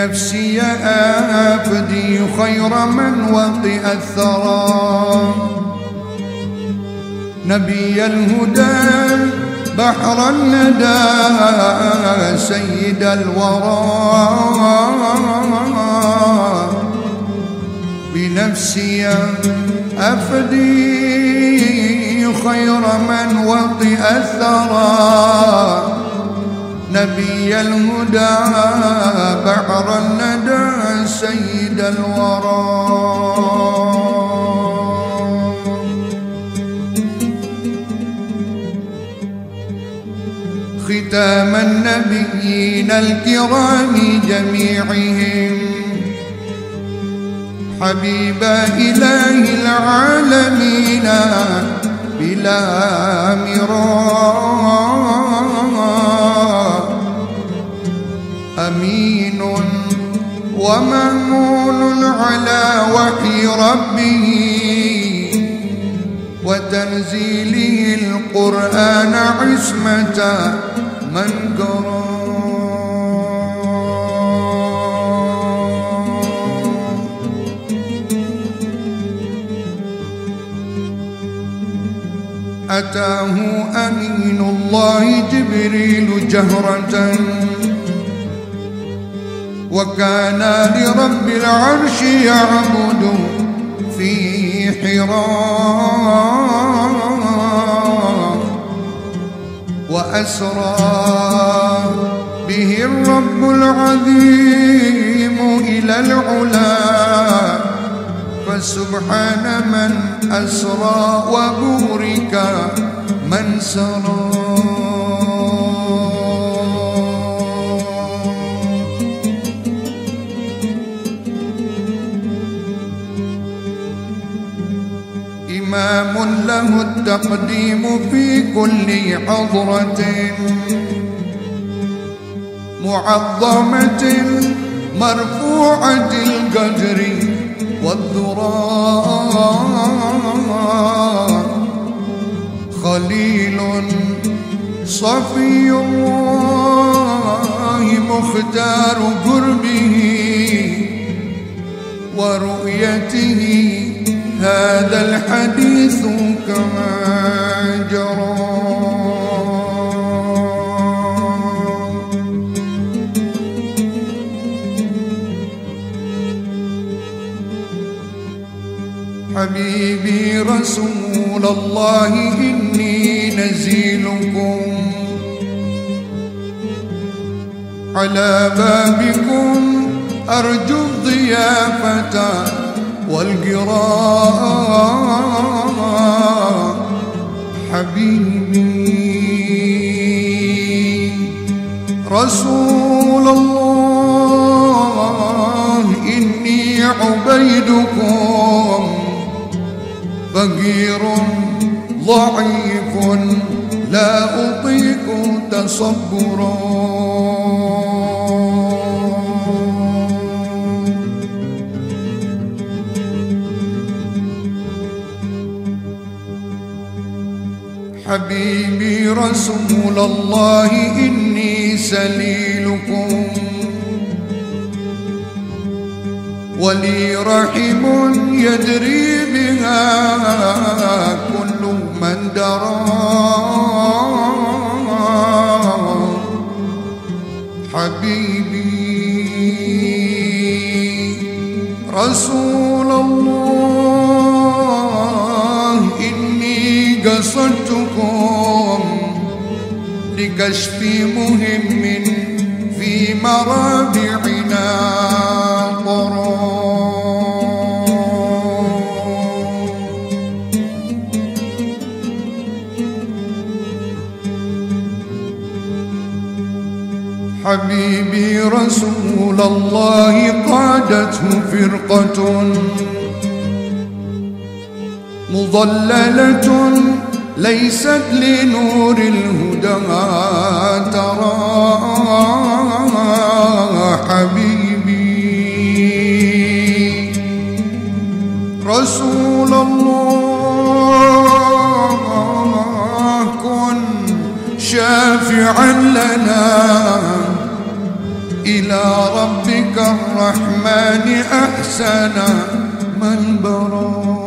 بنفسي أفدي خير من وطئ الثرى. نبي الهدى بحر الندى سيد الورى. بنفسي أفدي خير من وطئ الثرى. نبي الهدى بحر الندى سيد الورى. ختام النبيين الكرام جميعهم. حبيب إله العالمين بلا مراء ومأمون على وحي ربه وتنزيله القرآن عصمة من قرأ. أتاه أمين الله جبريل جهرة. وكان لرب العرش يعبد في حراء وأسرى به الرب العظيم إلى العلا. فسبحان من أسرى وبورك من سرى. له التقديم في كل حضرة معظمة مرفوعة القدر والذراء. خليل صفي الله مختار قربه ورؤيته هذا الحديث كما جرى. حبيبي رسول الله إني نزيلكم على بابكم أرجو الضيافة. والقراء حبيبي. رسول الله إني عبيدكم فقير ضعيف لا أطيق تصبرا. حبيبي رسول الله إني سليلكم. ولي رحم يدري بها كل من درى. لكشف مهم في مرابعنا حبيبي رسول الله قادته فرقة مضللة ليست لنور الهدى ترى. حبيبي. رسول الله كن شافعا لنا. إلى ربك الرحمن أحسن من برا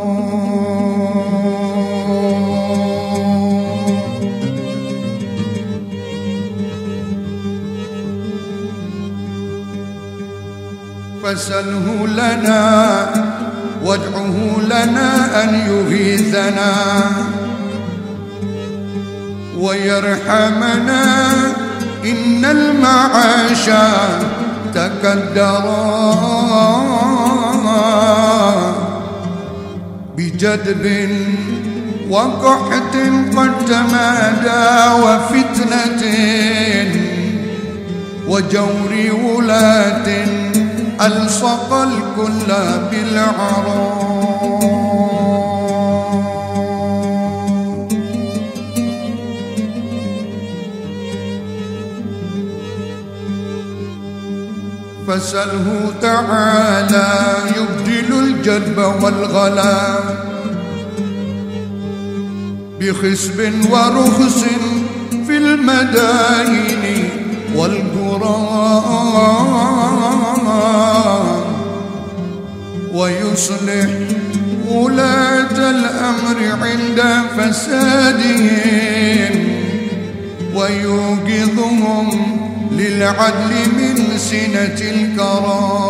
فسله لنا وادعه لنا أن يغيثنا. ويرحمنا إن المعاش تكدرا بجدب وقحط قد تمادى وفتنة وجور ولاة ألصق الكل بالعراء فسله تعالى يبدل الجدب والغلا بخسب ورخص في المدائن ويصلح ولاة الأمر عند فسادهم ويوقظهم للعدل من سنة الكرام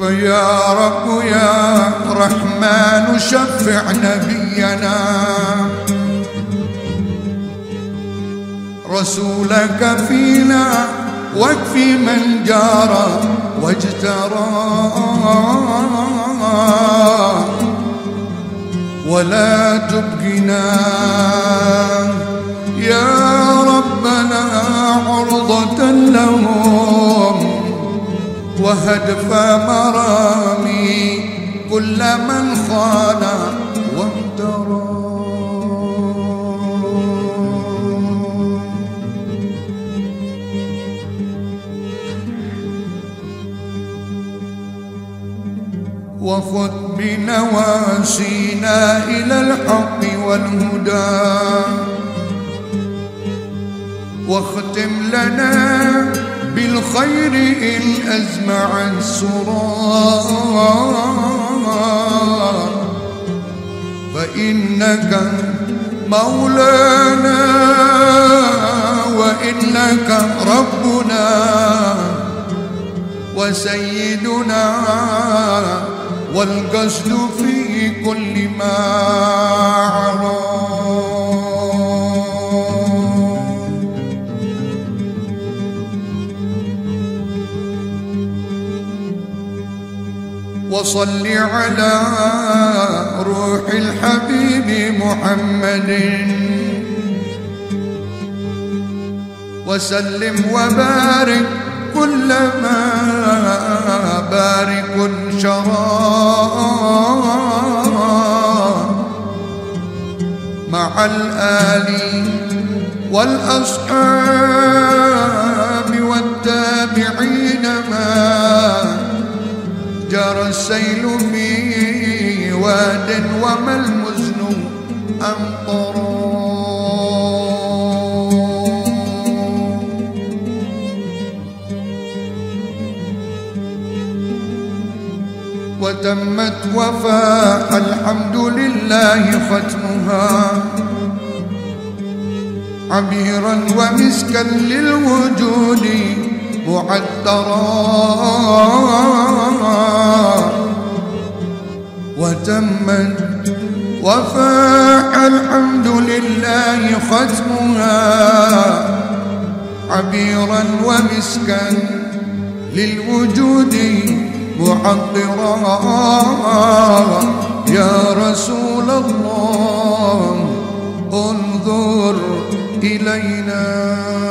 فيا رب يا رحمن شفع نبينا رسولك فينا واكف من جار واجترى. ولا تبقنا يا ربنا عرضة لهم وهدف مرامي كل من خان وامترى. وخذ بنواسينا إلى الحق والهدى. واختم لنا بالخير إن أزمع السرار فإنك مولانا وإنك ربنا وسيدنا والقصد في كل ما عرى وصل على روح الحبيب محمد. وسلم وبارك كلما بارك شرى مع الآل والأصحاب والتابعين ما جرى السيل في واد وما المزن أمطر وتمت وفاء الحمد لله ختمها. عبيرا ومسكا للوجود معترا وتمت وفاح الحمد لله ختمها. عبيرا ومسكا للوجود معطرا يا رسول الله انظر إلينا.